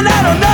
and I don't know.